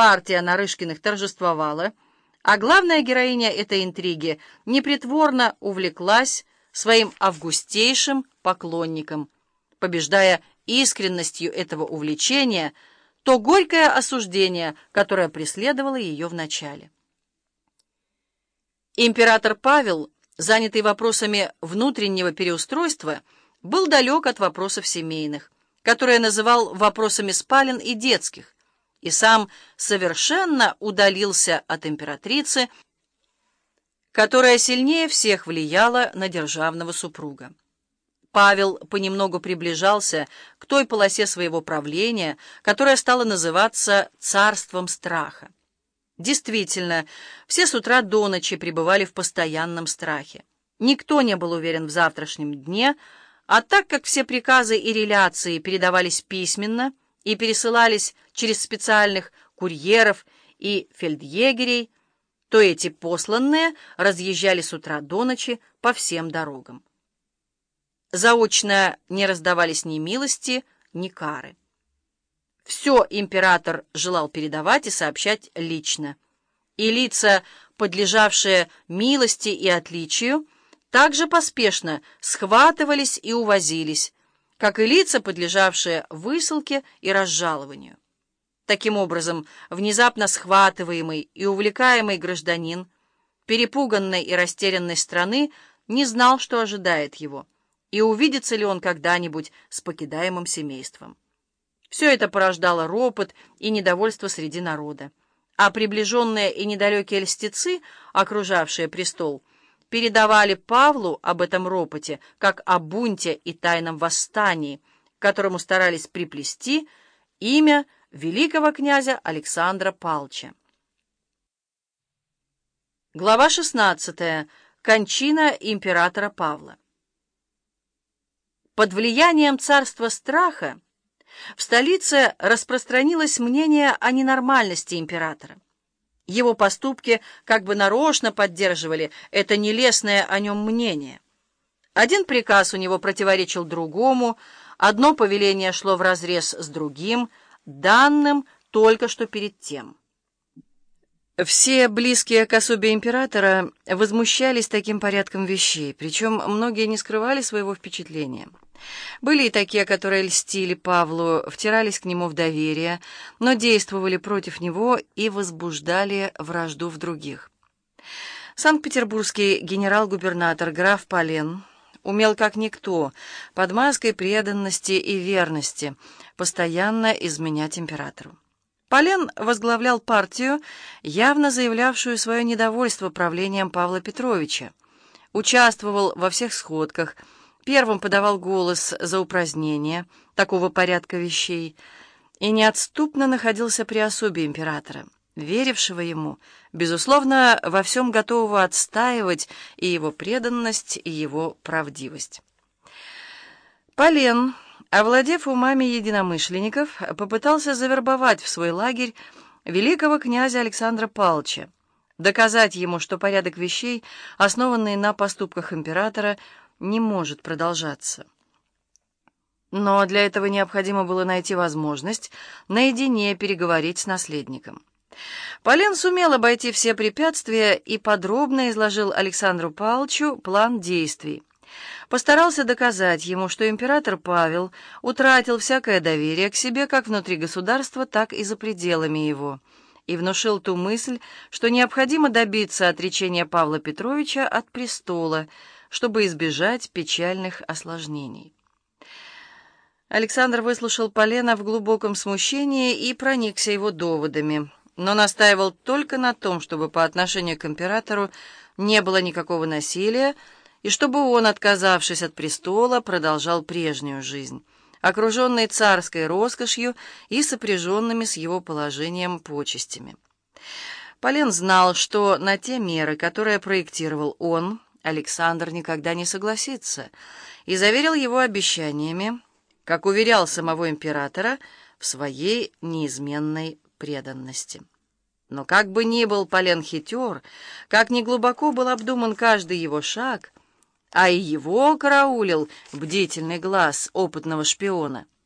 Партия Нарышкиных торжествовала, а главная героиня этой интриги непритворно увлеклась своим августейшим поклонником, побеждая искренностью этого увлечения то горькое осуждение, которое преследовало ее в начале. Император Павел, занятый вопросами внутреннего переустройства, был далек от вопросов семейных, которые называл вопросами спален и детских, и сам совершенно удалился от императрицы, которая сильнее всех влияла на державного супруга. Павел понемногу приближался к той полосе своего правления, которая стала называться «царством страха». Действительно, все с утра до ночи пребывали в постоянном страхе. Никто не был уверен в завтрашнем дне, а так как все приказы и реляции передавались письменно и пересылались через специальных курьеров и фельдъегерей, то эти посланные разъезжали с утра до ночи по всем дорогам. Заочно не раздавались ни милости, ни кары. Все император желал передавать и сообщать лично. И лица, подлежавшие милости и отличию, также поспешно схватывались и увозились, как и лица, подлежавшие высылке и разжалованию. Таким образом, внезапно схватываемый и увлекаемый гражданин, перепуганной и растерянной страны, не знал, что ожидает его, и увидится ли он когда-нибудь с покидаемым семейством. Все это порождало ропот и недовольство среди народа, а приближенные и недалекие льстецы, окружавшие престол, передавали Павлу об этом ропоте, как о бунте и тайном восстании, которому старались приплести имя великого князя Александра Палча. Глава 16. Кончина императора Павла. Под влиянием царства страха в столице распространилось мнение о ненормальности императора. Его поступки как бы нарочно поддерживали это нелестное о нем мнение. Один приказ у него противоречил другому, одно повеление шло вразрез с другим – данным только что перед тем. Все близкие к особе императора возмущались таким порядком вещей, причем многие не скрывали своего впечатления. Были и такие, которые льстили Павлу, втирались к нему в доверие, но действовали против него и возбуждали вражду в других. Санкт-Петербургский генерал-губернатор граф Полен умел как никто, под маской преданности и верности, постоянно изменять императору. Полен возглавлял партию, явно заявлявшую свое недовольство правлением Павла Петровича, участвовал во всех сходках, первым подавал голос за упразднение такого порядка вещей и неотступно находился при особе императора верившего ему, безусловно, во всем готового отстаивать и его преданность, и его правдивость. Полен, овладев умами единомышленников, попытался завербовать в свой лагерь великого князя Александра Палча, доказать ему, что порядок вещей, основанный на поступках императора, не может продолжаться. Но для этого необходимо было найти возможность наедине переговорить с наследником. Полен сумел обойти все препятствия и подробно изложил Александру Павловичу план действий. Постарался доказать ему, что император Павел утратил всякое доверие к себе как внутри государства, так и за пределами его, и внушил ту мысль, что необходимо добиться отречения Павла Петровича от престола, чтобы избежать печальных осложнений. Александр выслушал Полена в глубоком смущении и проникся его доводами но настаивал только на том, чтобы по отношению к императору не было никакого насилия, и чтобы он, отказавшись от престола, продолжал прежнюю жизнь, окруженный царской роскошью и сопряженными с его положением почестями. Полен знал, что на те меры, которые проектировал он, Александр никогда не согласится, и заверил его обещаниями, как уверял самого императора, в своей неизменной преданности. Но как бы ни был Полен хитер, как ни глубоко был обдуман каждый его шаг, а и его караулил бдительный глаз опытного шпиона —